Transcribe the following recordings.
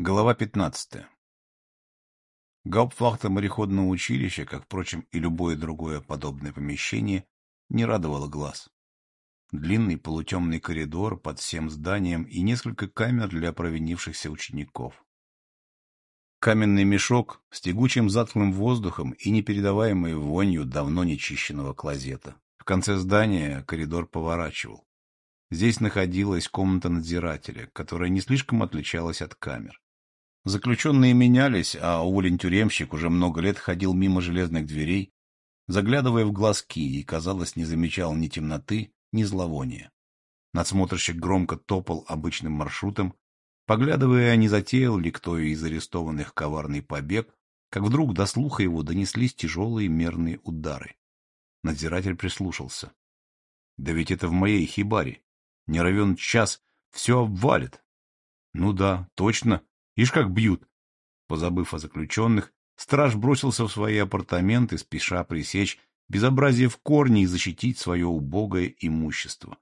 Глава 15. Гауптвахта мореходного училища, как, впрочем, и любое другое подобное помещение, не радовало глаз. Длинный полутемный коридор под всем зданием и несколько камер для провинившихся учеников. Каменный мешок с тягучим затхлым воздухом и непередаваемой вонью давно нечищенного клозета. В конце здания коридор поворачивал. Здесь находилась комната надзирателя, которая не слишком отличалась от камер. Заключенные менялись, а уволень-тюремщик уже много лет ходил мимо железных дверей, заглядывая в глазки и, казалось, не замечал ни темноты, ни зловония. Надсмотрщик громко топал обычным маршрутом, поглядывая, не затеял ли кто из арестованных коварный побег, как вдруг до слуха его донеслись тяжелые мерные удары. Надзиратель прислушался. Да ведь это в моей хибаре. Не равен час, все обвалит. Ну да, точно, Ишь, как бьют! Позабыв о заключенных, страж бросился в свои апартаменты, спеша пресечь безобразие в корне и защитить свое убогое имущество.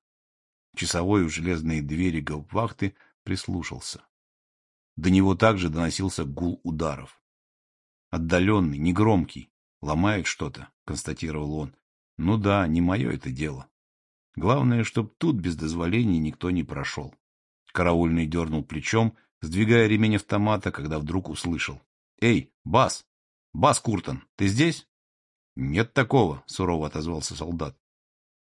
Часовой у железные двери гауптвахты прислушался. До него также доносился гул ударов. Отдаленный, негромкий. Ломает что-то, констатировал он. Ну да, не мое это дело. Главное, чтоб тут без дозволения никто не прошел. Караульный дернул плечом, сдвигая ремень автомата, когда вдруг услышал. «Эй, Бас! Бас Куртон, ты здесь?» «Нет такого», — сурово отозвался солдат.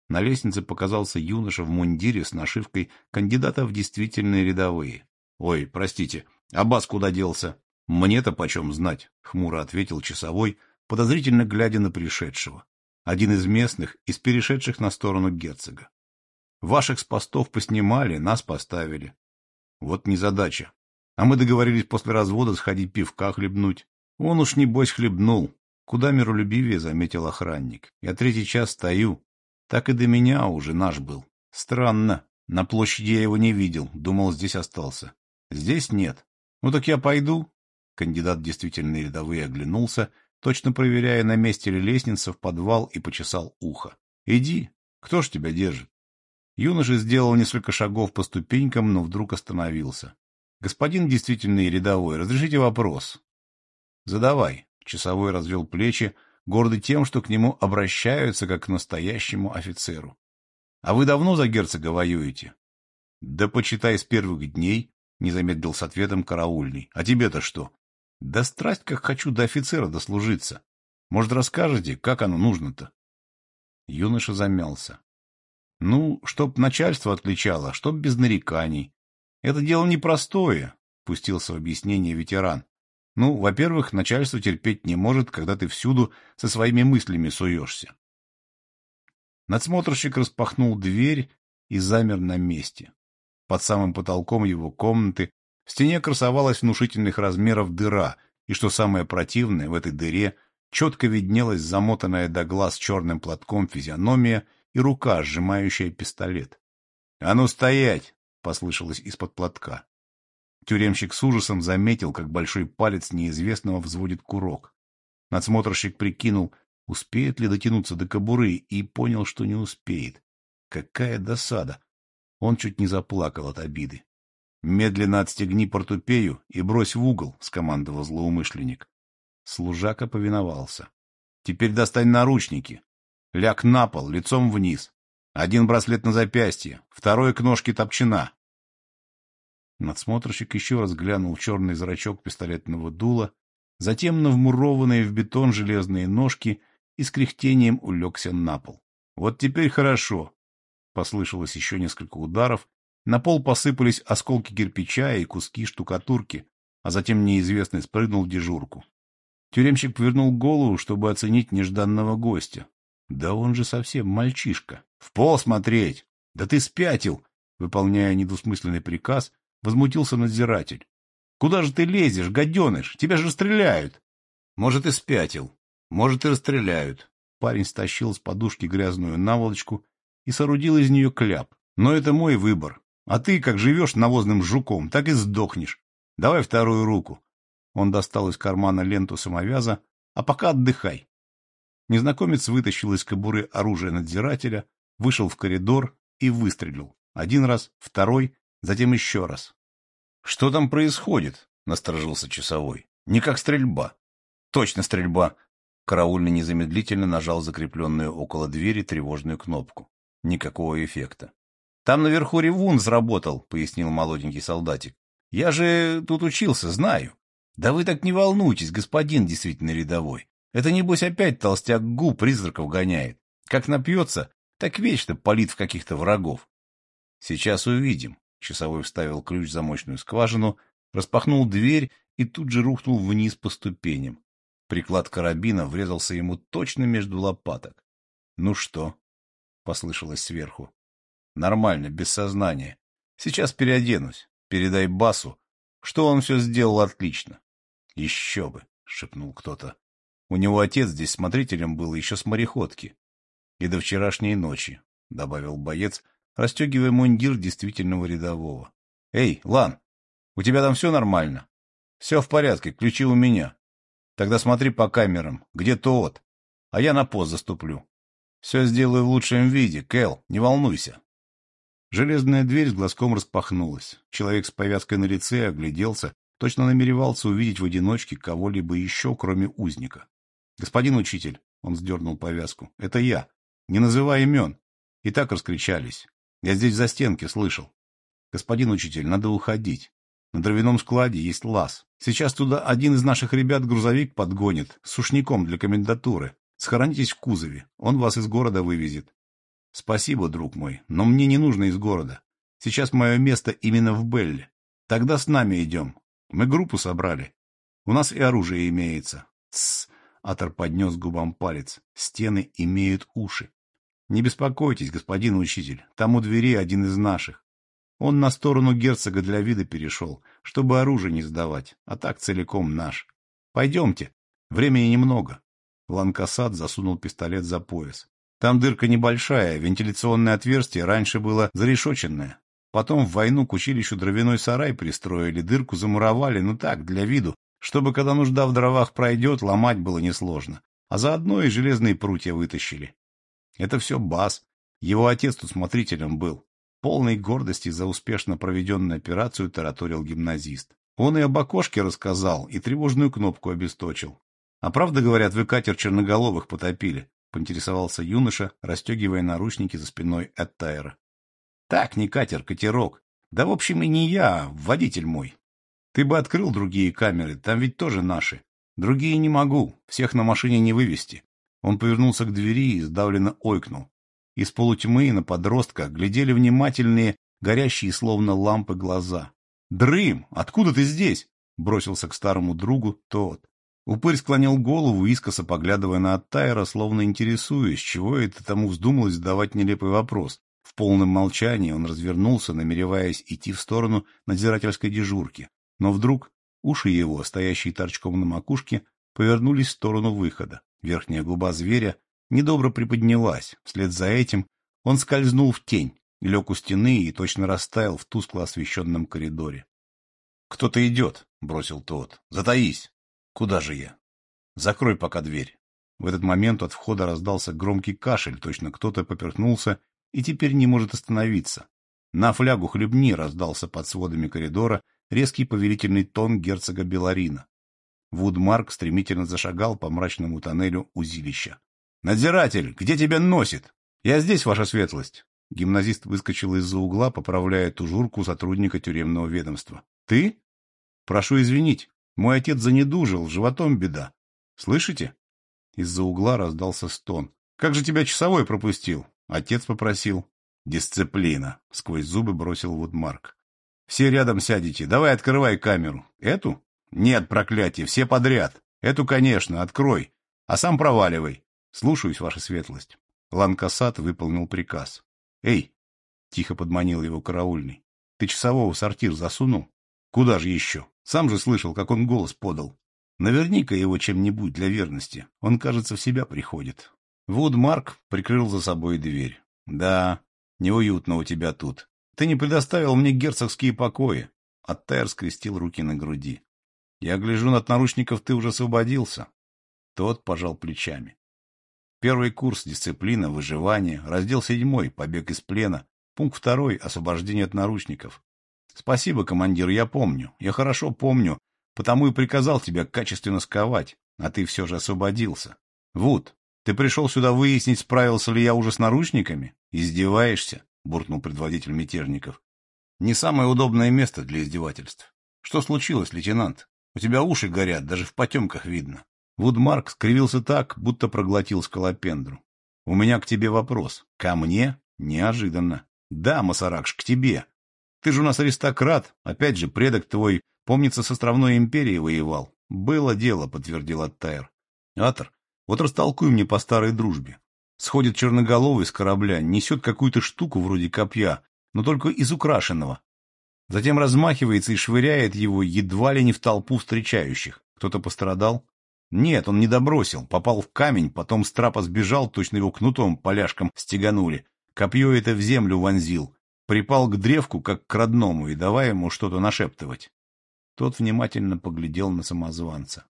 На лестнице показался юноша в мундире с нашивкой кандидата в действительные рядовые. «Ой, простите, а Бас куда делся?» «Мне-то почем знать», — хмуро ответил часовой, подозрительно глядя на пришедшего. Один из местных, из перешедших на сторону герцога. «Ваших с постов поснимали, нас поставили. Вот незадача. А мы договорились после развода сходить пивка хлебнуть. Он уж небось хлебнул. Куда миролюбивее, заметил охранник. Я третий час стою. Так и до меня уже наш был. Странно. На площади я его не видел. Думал, здесь остался. Здесь нет. Ну так я пойду. Кандидат действительно рядовые оглянулся, точно проверяя, на месте ли лестница в подвал и почесал ухо. Иди. Кто ж тебя держит? Юноша сделал несколько шагов по ступенькам, но вдруг остановился. Господин действительный рядовой, разрешите вопрос? Задавай. Часовой развел плечи, гордый тем, что к нему обращаются как к настоящему офицеру. А вы давно за герцога воюете? Да почитай с первых дней, не замедлил с ответом караульный. А тебе-то что? Да страсть, как хочу до офицера дослужиться. Может, расскажете, как оно нужно-то? Юноша замялся. Ну, чтоб начальство отличало, чтоб без нареканий, это дело непростое, пустился в объяснение ветеран. Ну, во-первых, начальство терпеть не может, когда ты всюду со своими мыслями суешься. Надсмотрщик распахнул дверь и замер на месте. Под самым потолком его комнаты в стене красовалась внушительных размеров дыра, и, что самое противное, в этой дыре четко виднелась замотанная до глаз черным платком физиономия и рука, сжимающая пистолет. — А ну стоять! Послышалось из-под платка. Тюремщик с ужасом заметил, как большой палец неизвестного взводит курок. Надсмотрщик прикинул, успеет ли дотянуться до кобуры, и понял, что не успеет. Какая досада! Он чуть не заплакал от обиды. «Медленно отстегни портупею и брось в угол», — скомандовал злоумышленник. Служака повиновался. «Теперь достань наручники. Ляг на пол, лицом вниз. Один браслет на запястье, второй к ножке топчина. Надсмотрщик еще раз глянул в черный зрачок пистолетного дула, затем на вмурованные в бетон железные ножки и с кряхтением улегся на пол. «Вот теперь хорошо!» Послышалось еще несколько ударов, на пол посыпались осколки кирпича и куски штукатурки, а затем неизвестный спрыгнул в дежурку. Тюремщик повернул голову, чтобы оценить нежданного гостя. Да он же совсем мальчишка. В пол смотреть! Да ты спятил! Выполняя недвусмысленный приказ, возмутился надзиратель. Куда же ты лезешь, гаденыш? Тебя же стреляют! Может, и спятил. Может, и расстреляют. Парень стащил с подушки грязную наволочку и соорудил из нее кляп. Но это мой выбор. А ты, как живешь навозным жуком, так и сдохнешь. Давай вторую руку. Он достал из кармана ленту самовяза. А пока отдыхай. Незнакомец вытащил из кобуры оружие надзирателя, вышел в коридор и выстрелил. Один раз, второй, затем еще раз. — Что там происходит? — насторожился часовой. «Не как стрельба». «Точно стрельба!» Караульный незамедлительно нажал закрепленную около двери тревожную кнопку. Никакого эффекта. «Там наверху ревун сработал», — пояснил молоденький солдатик. «Я же тут учился, знаю». «Да вы так не волнуйтесь, господин действительно рядовой. Это, небось, опять толстяк Гу призраков гоняет. Как напьется, так вечно палит в каких-то врагов». «Сейчас увидим», — часовой вставил ключ в замочную скважину, распахнул дверь и тут же рухнул вниз по ступеням. Приклад карабина врезался ему точно между лопаток. «Ну что?» — послышалось сверху. «Нормально, без сознания. Сейчас переоденусь. Передай Басу, что он все сделал отлично». «Еще бы!» — шепнул кто-то. «У него отец здесь смотрителем был еще с мореходки. И до вчерашней ночи», — добавил боец, расстегивая мундир действительного рядового. «Эй, Лан, у тебя там все нормально?» «Все в порядке, ключи у меня. Тогда смотри по камерам, где тот, а я на пост заступлю. Все сделаю в лучшем виде, Кэл, не волнуйся». Железная дверь с глазком распахнулась. Человек с повязкой на лице огляделся, точно намеревался увидеть в одиночке кого-либо еще, кроме узника. — Господин учитель, — он сдернул повязку, — это я. Не называй имен. И так раскричались. Я здесь за стенки слышал. Господин учитель, надо уходить. На дровяном складе есть лаз. Сейчас туда один из наших ребят грузовик подгонит с сушняком для комендатуры. Схоронитесь в кузове, он вас из города вывезет. Спасибо, друг мой, но мне не нужно из города. Сейчас мое место именно в Белле. Тогда с нами идем. Мы группу собрали. У нас и оружие имеется. Тссс. Атор поднес губам палец. Стены имеют уши. Не беспокойтесь, господин учитель. Там у двери один из наших. Он на сторону герцога для вида перешел, чтобы оружие не сдавать, а так целиком наш. Пойдемте. Времени немного. Ланкасад засунул пистолет за пояс. Там дырка небольшая, вентиляционное отверстие раньше было зарешоченное. Потом в войну к училищу дровяной сарай пристроили, дырку замуровали, ну так, для виду, чтобы, когда нужда в дровах пройдет, ломать было несложно. А заодно и железные прутья вытащили. Это все Бас. Его отец тут смотрителем был. Полной гордости за успешно проведенную операцию тараторил гимназист. Он и об окошке рассказал, и тревожную кнопку обесточил. А правда, говорят, вы катер черноголовых потопили? Поинтересовался юноша, расстегивая наручники за спиной Эттайра. Так, не катер, катерок. Да, в общем, и не я, а водитель мой. Ты бы открыл другие камеры, там ведь тоже наши. Другие не могу, всех на машине не вывести. Он повернулся к двери и сдавленно ойкнул. Из полутьмы на подростка глядели внимательные, горящие словно лампы глаза. «Дрым! Откуда ты здесь?» — бросился к старому другу тот. Упырь склонил голову, искоса поглядывая на Оттайра, словно интересуясь, чего это тому вздумалось задавать нелепый вопрос. В полном молчании он развернулся, намереваясь идти в сторону надзирательской дежурки. Но вдруг уши его, стоящие торчком на макушке, повернулись в сторону выхода. Верхняя губа зверя недобро приподнялась. Вслед за этим он скользнул в тень, лег у стены и точно растаял в тускло освещенном коридоре. — Кто-то идет, — бросил тот. — Затаись. — Куда же я? — Закрой пока дверь. В этот момент от входа раздался громкий кашель, точно кто-то поперхнулся и теперь не может остановиться. На флягу хлебни раздался под сводами коридора резкий повелительный тон герцога Беларина. Вудмарк стремительно зашагал по мрачному тоннелю узилища. «Надзиратель, где тебя носит? Я здесь, ваша светлость!» Гимназист выскочил из-за угла, поправляя тужурку сотрудника тюремного ведомства. «Ты? Прошу извинить, мой отец занедужил, животом беда. Слышите?» Из-за угла раздался стон. «Как же тебя часовой пропустил?» Отец попросил. «Дисциплина!» — сквозь зубы бросил Вудмарк. «Все рядом сядете. Давай открывай камеру. Эту?» «Нет, проклятие, все подряд. Эту, конечно, открой. А сам проваливай. Слушаюсь, ваша светлость. Ланкасат выполнил приказ. Эй! Тихо подманил его караульный. Ты часового в сортир засунул? Куда же еще? Сам же слышал, как он голос подал. Наверняка его чем-нибудь для верности. Он, кажется, в себя приходит. Вудмарк прикрыл за собой дверь. Да, неуютно у тебя тут. Ты не предоставил мне герцогские покои. Аттайр скрестил руки на груди. Я гляжу, от наручников ты уже освободился. Тот пожал плечами. Первый курс «Дисциплина, выживание», раздел седьмой «Побег из плена», пункт второй «Освобождение от наручников». Спасибо, командир, я помню. Я хорошо помню, Потому и приказал тебя качественно сковать, а ты все же освободился. Вуд, ты пришел сюда выяснить, справился ли я уже с наручниками? Издеваешься? — буркнул предводитель мятежников. Не самое удобное место для издевательств. Что случилось, лейтенант? У тебя уши горят, даже в потемках видно. Вудмарк скривился так, будто проглотил скалопендру. У меня к тебе вопрос. Ко мне? Неожиданно. Да, Масаракш, к тебе. Ты же у нас аристократ. Опять же, предок твой, помнится, с островной империей воевал. Было дело, подтвердил Аттайр. Атор, вот растолкуй мне по старой дружбе. Сходит черноголовый с корабля, несет какую-то штуку вроде копья, но только из украшенного. Затем размахивается и швыряет его едва ли не в толпу встречающих. Кто-то пострадал? Нет, он не добросил, попал в камень, потом с трапа сбежал, точно его кнутом поляшком стеганули. Копье это в землю вонзил. Припал к древку, как к родному, и давай ему что-то нашептывать. Тот внимательно поглядел на самозванца.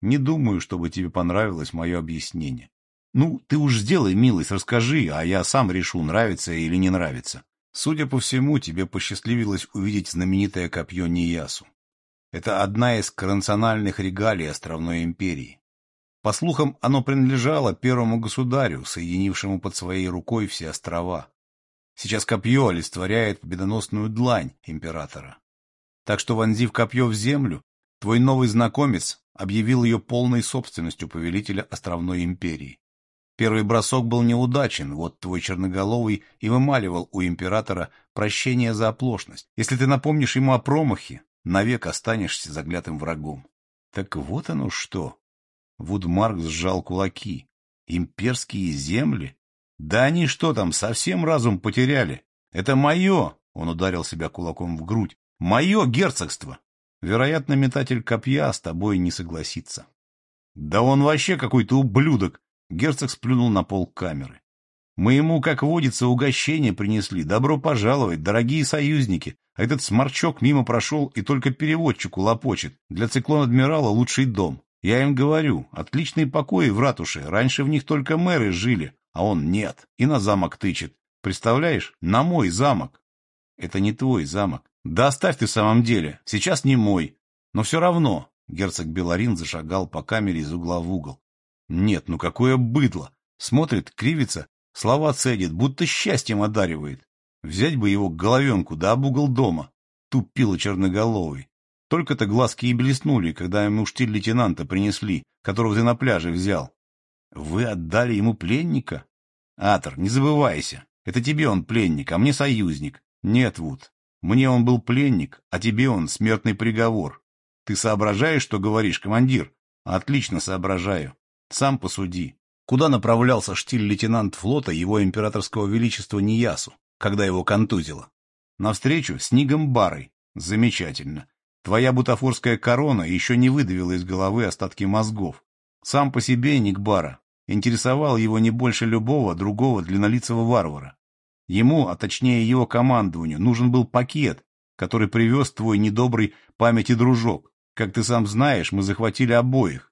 Не думаю, чтобы тебе понравилось мое объяснение. Ну, ты уж сделай милость, расскажи, а я сам решу, нравится или не нравится. Судя по всему, тебе посчастливилось увидеть знаменитое копье Ниясу. Это одна из коронациональных регалий островной империи. По слухам, оно принадлежало первому государю, соединившему под своей рукой все острова. Сейчас копье олицетворяет победоносную длань императора. Так что, вонзив копье в землю, твой новый знакомец объявил ее полной собственностью повелителя островной империи. Первый бросок был неудачен, вот твой черноголовый и вымаливал у императора прощение за оплошность. Если ты напомнишь ему о промахе, навек останешься заглятым врагом. Так вот оно что. Вудмарк сжал кулаки. Имперские земли? Да они что там, совсем разум потеряли? Это мое! Он ударил себя кулаком в грудь. Мое герцогство! Вероятно, метатель копья с тобой не согласится. Да он вообще какой-то ублюдок! Герцог сплюнул на пол камеры. Мы ему, как водится, угощение принесли. Добро пожаловать, дорогие союзники. А этот сморчок мимо прошел и только переводчику лопочет. Для циклон-адмирала лучший дом. Я им говорю, отличные покои в ратуше. Раньше в них только мэры жили, а он нет. И на замок тычет. Представляешь, на мой замок. Это не твой замок. Да оставь ты в самом деле. Сейчас не мой. Но все равно. Герцог Беларин зашагал по камере из угла в угол. Нет, ну какое быдло! Смотрит, кривится, слова цедит, будто счастьем одаривает. Взять бы его головенку да об угол дома. Тупило черноголовый. Только-то глазки и блеснули, когда ему штиль лейтенанта принесли, которого ты на пляже взял. Вы отдали ему пленника? Атор, не забывайся. Это тебе он пленник, а мне союзник. Нет, Вуд, мне он был пленник, а тебе он смертный приговор. Ты соображаешь, что говоришь, командир? Отлично соображаю. Сам посуди. Куда направлялся штиль-лейтенант флота его императорского величества Ниясу, когда его контузило? Навстречу с Нигом Барой. Замечательно. Твоя бутафорская корона еще не выдавила из головы остатки мозгов. Сам по себе Ник Бара интересовал его не больше любого другого длиннолицего варвара. Ему, а точнее его командованию, нужен был пакет, который привез твой недобрый памяти дружок. Как ты сам знаешь, мы захватили обоих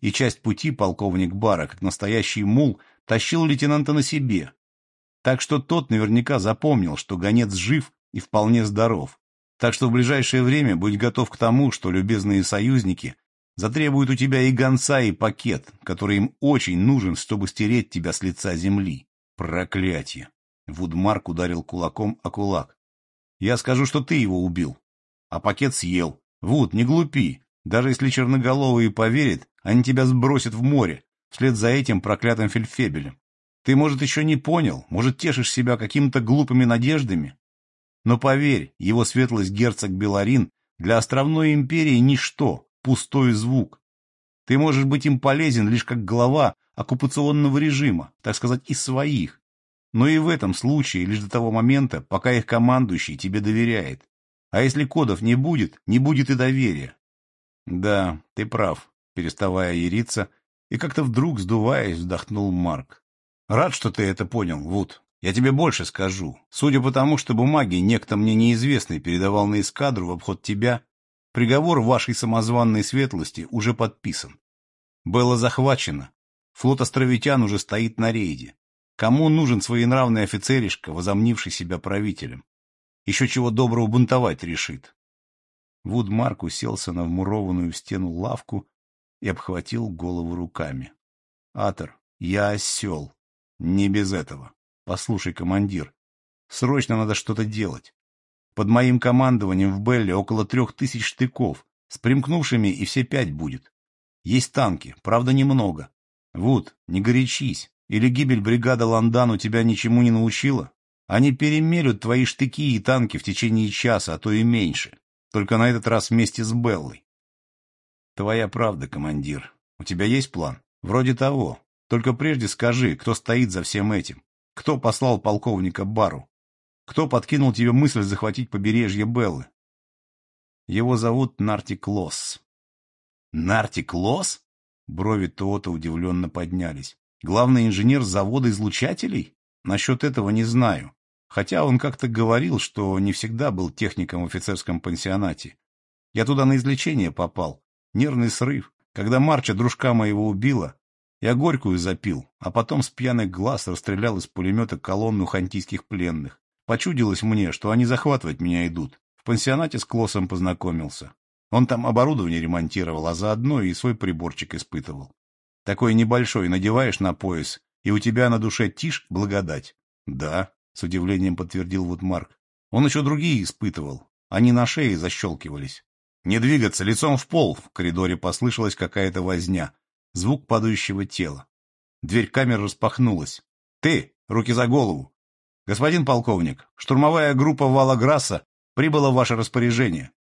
и часть пути полковник Бара, как настоящий мул, тащил лейтенанта на себе. Так что тот наверняка запомнил, что гонец жив и вполне здоров. Так что в ближайшее время будь готов к тому, что любезные союзники затребуют у тебя и гонца, и пакет, который им очень нужен, чтобы стереть тебя с лица земли. Проклятие! Вудмарк ударил кулаком о кулак. Я скажу, что ты его убил. А пакет съел. Вуд, не глупи. Даже если черноголовый поверит, они тебя сбросят в море, вслед за этим проклятым фельдфебелем. Ты, может, еще не понял, может, тешишь себя какими-то глупыми надеждами? Но поверь, его светлость герцог Беларин для островной империи ничто, пустой звук. Ты можешь быть им полезен лишь как глава оккупационного режима, так сказать, из своих. Но и в этом случае лишь до того момента, пока их командующий тебе доверяет. А если кодов не будет, не будет и доверия. Да, ты прав переставая яриться, и как-то вдруг, сдуваясь, вздохнул Марк. «Рад, что ты это понял, Вуд. Я тебе больше скажу. Судя по тому, что бумаги некто мне неизвестный передавал на эскадру в обход тебя, приговор вашей самозванной светлости уже подписан. Было захвачено. Флот островитян уже стоит на рейде. Кому нужен своенравный офицеришка, возомнивший себя правителем? Еще чего доброго бунтовать решит. Вудмарк уселся на вмурованную в стену лавку и обхватил голову руками. — Атор, я осел. Не без этого. Послушай, командир, срочно надо что-то делать. Под моим командованием в Белле около трех тысяч штыков, с примкнувшими и все пять будет. Есть танки, правда немного. Вуд, не горячись. Или гибель бригады Ландану тебя ничему не научила? Они перемелют твои штыки и танки в течение часа, а то и меньше. Только на этот раз вместе с Беллой. Твоя правда, командир. У тебя есть план? Вроде того. Только прежде скажи, кто стоит за всем этим. Кто послал полковника Бару? Кто подкинул тебе мысль захватить побережье Беллы? Его зовут Нартик Лосс. Нартик Лосс? Брови Тоота удивленно поднялись. Главный инженер завода излучателей? Насчет этого не знаю. Хотя он как-то говорил, что не всегда был техником в офицерском пансионате. Я туда на излечение попал. Нервный срыв. Когда Марча, дружка моего, убила, я горькую запил, а потом с пьяных глаз расстрелял из пулемета колонну хантийских пленных. Почудилось мне, что они захватывать меня идут. В пансионате с Клоссом познакомился. Он там оборудование ремонтировал, а заодно и свой приборчик испытывал. Такой небольшой надеваешь на пояс, и у тебя на душе тишь благодать. Да, с удивлением подтвердил Вудмарк. Он еще другие испытывал. Они на шее защелкивались. Не двигаться, лицом в пол. В коридоре послышалась какая-то возня. Звук падающего тела. Дверь камеры распахнулась. Ты! Руки за голову! Господин полковник, штурмовая группа Вала Грасса прибыла в ваше распоряжение.